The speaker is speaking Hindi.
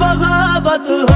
बगावत हो।